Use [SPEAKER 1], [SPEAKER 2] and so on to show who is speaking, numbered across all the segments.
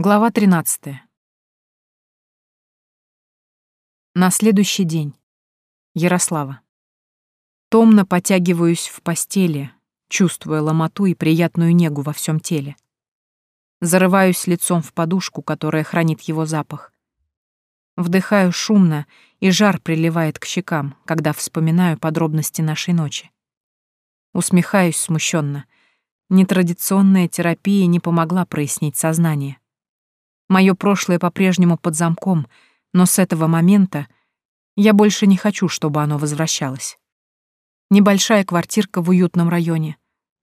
[SPEAKER 1] Глава 13. На следующий день. Ярослава. Томно потягиваюсь в постели, чувствуя ломоту и приятную негу во всем теле. Зарываюсь лицом в подушку, которая хранит его запах. Вдыхаю шумно, и жар приливает к щекам, когда вспоминаю подробности нашей ночи. Усмехаюсь смущенно. Нетрадиционная терапия не помогла прояснить сознание. Мое прошлое по-прежнему под замком, но с этого момента я больше не хочу, чтобы оно возвращалось. Небольшая квартирка в уютном районе,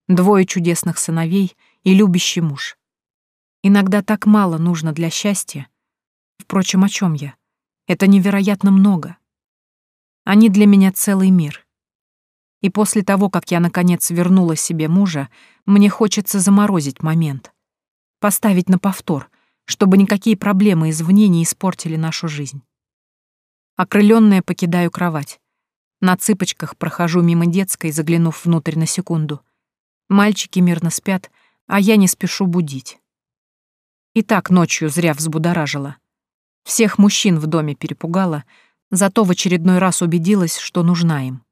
[SPEAKER 1] двое чудесных сыновей и любящий муж. Иногда так мало нужно для счастья. Впрочем, о чем я? Это невероятно много. Они для меня целый мир. И после того, как я наконец вернула себе мужа, мне хочется заморозить момент. Поставить на повтор, чтобы никакие проблемы извне не испортили нашу жизнь. Окрылённая покидаю кровать. На цыпочках прохожу мимо детской, заглянув внутрь на секунду. Мальчики мирно спят, а я не спешу будить. И так ночью зря взбудоражила. Всех мужчин в доме перепугала, зато в очередной раз убедилась, что нужна им.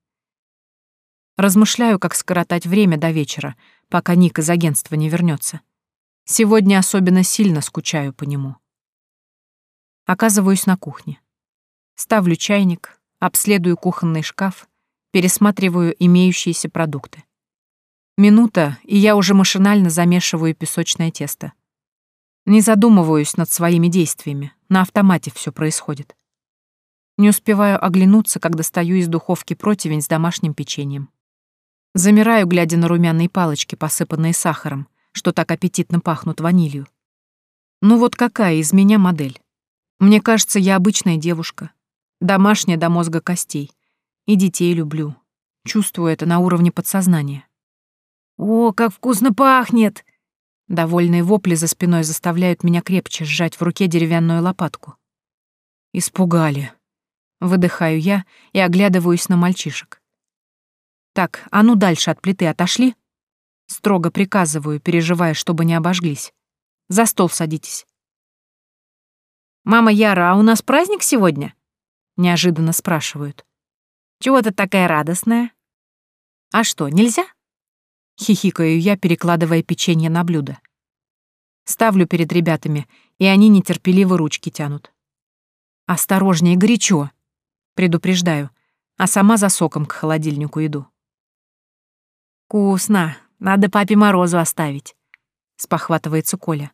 [SPEAKER 1] Размышляю, как скоротать время до вечера, пока Ник из агентства не вернется. Сегодня особенно сильно скучаю по нему. Оказываюсь на кухне. Ставлю чайник, обследую кухонный шкаф, пересматриваю имеющиеся продукты. Минута, и я уже машинально замешиваю песочное тесто. Не задумываюсь над своими действиями, на автомате все происходит. Не успеваю оглянуться, как достаю из духовки противень с домашним печеньем. Замираю, глядя на румяные палочки, посыпанные сахаром, что так аппетитно пахнут ванилью. Ну вот какая из меня модель? Мне кажется, я обычная девушка, домашняя до мозга костей, и детей люблю. Чувствую это на уровне подсознания. «О, как вкусно пахнет!» Довольные вопли за спиной заставляют меня крепче сжать в руке деревянную лопатку. Испугали. Выдыхаю я и оглядываюсь на мальчишек. Так, а ну дальше от плиты отошли. Строго приказываю, переживая, чтобы не обожглись. За стол садитесь. «Мама Яра, а у нас праздник сегодня?» Неожиданно спрашивают. «Чего ты такая радостная?» «А что, нельзя?» Хихикаю я, перекладывая печенье на блюдо. Ставлю перед ребятами, и они нетерпеливо ручки тянут. «Осторожнее, горячо!» Предупреждаю, а сама за соком к холодильнику иду. «Вкусно!» Надо папе Морозу оставить», — спохватывается Коля.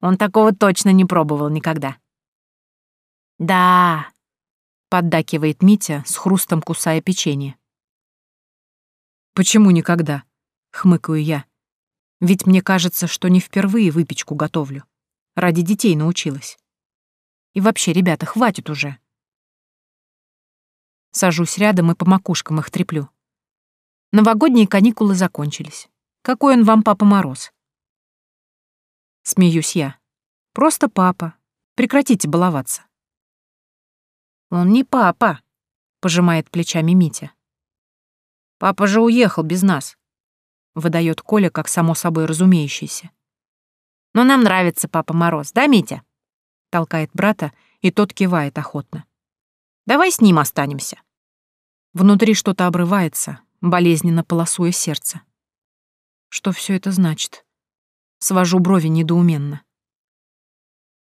[SPEAKER 1] «Он такого точно не пробовал никогда». «Да», — поддакивает Митя, с хрустом кусая печенье. «Почему никогда?» — хмыкаю я. «Ведь мне кажется, что не впервые выпечку готовлю. Ради детей научилась. И вообще, ребята, хватит уже». Сажусь рядом и по макушкам их треплю. Новогодние каникулы закончились. Какой он вам Папа Мороз? Смеюсь я. Просто папа. Прекратите баловаться. Он не папа, пожимает плечами Митя. Папа же уехал без нас, выдает Коля как само собой разумеющееся. Но нам нравится Папа Мороз, да, Митя? толкает брата, и тот кивает охотно. Давай с ним останемся. Внутри что-то обрывается, болезненно полосуя сердце. Что все это значит? Свожу брови недоуменно.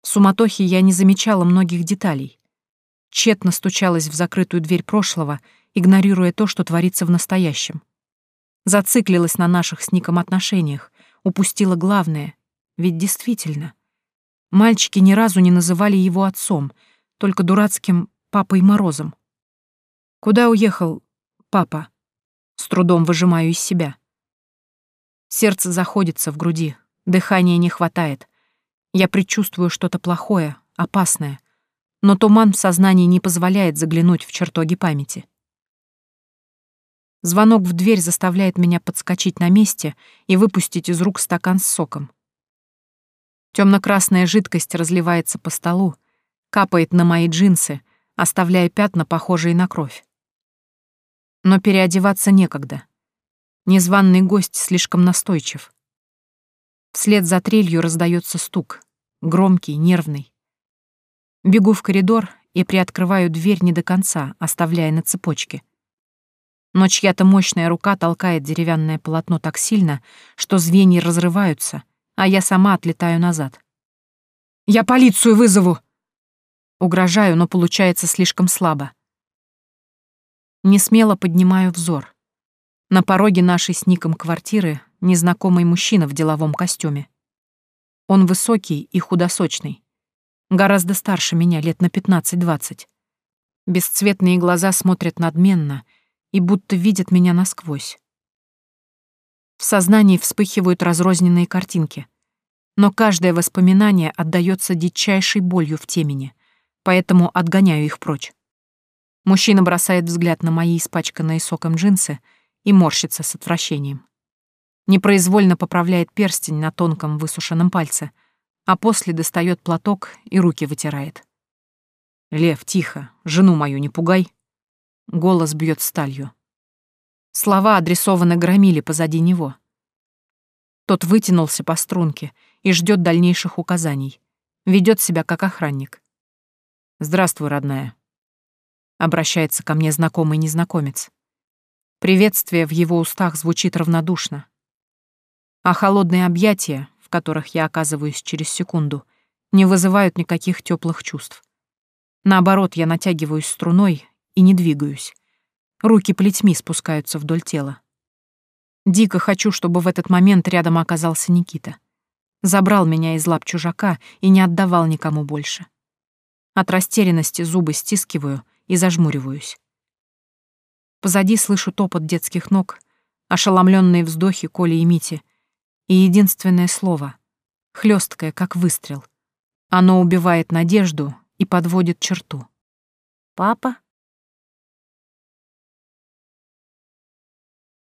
[SPEAKER 1] В суматохе я не замечала многих деталей. Тщетно стучалась в закрытую дверь прошлого, игнорируя то, что творится в настоящем. Зациклилась на наших с Ником отношениях, упустила главное. Ведь действительно, мальчики ни разу не называли его отцом, только дурацким Папой Морозом. Куда уехал папа? С трудом выжимаю из себя. Сердце заходится в груди, дыхания не хватает. Я предчувствую что-то плохое, опасное, но туман в сознании не позволяет заглянуть в чертоги памяти. Звонок в дверь заставляет меня подскочить на месте и выпустить из рук стакан с соком. Темно-красная жидкость разливается по столу, капает на мои джинсы, оставляя пятна, похожие на кровь. Но переодеваться некогда. Незваный гость слишком настойчив. Вслед за трелью раздается стук. громкий, нервный. Бегу в коридор и приоткрываю дверь не до конца, оставляя на цепочке. Но чья-то мощная рука толкает деревянное полотно так сильно, что звенья разрываются, а я сама отлетаю назад. «Я полицию вызову!» Угрожаю, но получается слишком слабо. Не смело поднимаю взор. На пороге нашей с Ником квартиры незнакомый мужчина в деловом костюме. Он высокий и худосочный. Гораздо старше меня, лет на 15-20. Бесцветные глаза смотрят надменно и будто видят меня насквозь. В сознании вспыхивают разрозненные картинки, но каждое воспоминание отдаётся дичайшей болью в темени, поэтому отгоняю их прочь. Мужчина бросает взгляд на мои испачканные соком джинсы и морщится с отвращением. Непроизвольно поправляет перстень на тонком высушенном пальце, а после достает платок и руки вытирает. «Лев, тихо, жену мою не пугай!» Голос бьет сталью. Слова адресованы громили позади него. Тот вытянулся по струнке и ждет дальнейших указаний. Ведет себя как охранник. «Здравствуй, родная», Обращается ко мне знакомый незнакомец. Приветствие в его устах звучит равнодушно. А холодные объятия, в которых я оказываюсь через секунду, не вызывают никаких теплых чувств. Наоборот, я натягиваюсь струной и не двигаюсь. Руки плетьми спускаются вдоль тела. Дико хочу, чтобы в этот момент рядом оказался Никита. Забрал меня из лап чужака и не отдавал никому больше. От растерянности зубы стискиваю — и зажмуриваюсь. Позади слышу топот детских ног, ошеломленные вздохи Коли и Мити, и единственное слово — хлесткое, как выстрел. Оно убивает надежду и подводит черту. «Папа?»